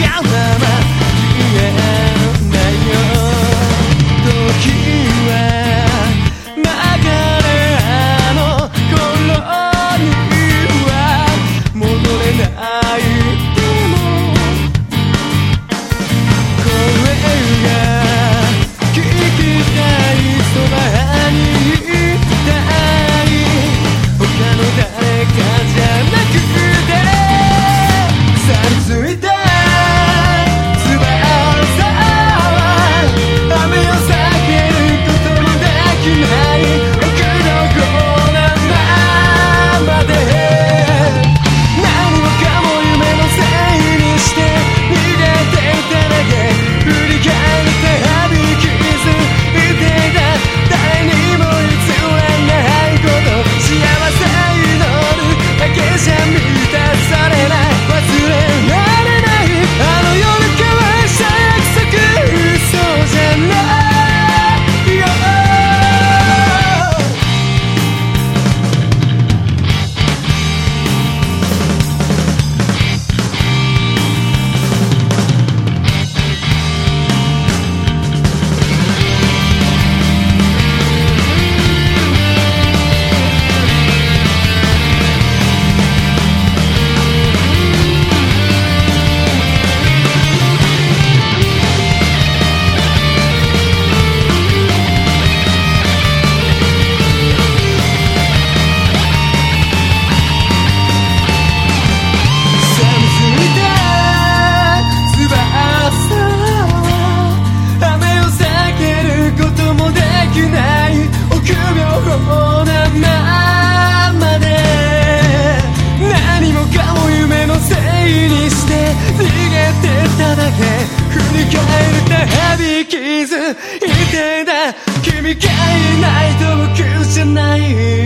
jump いてた君がいないと僕じゃない。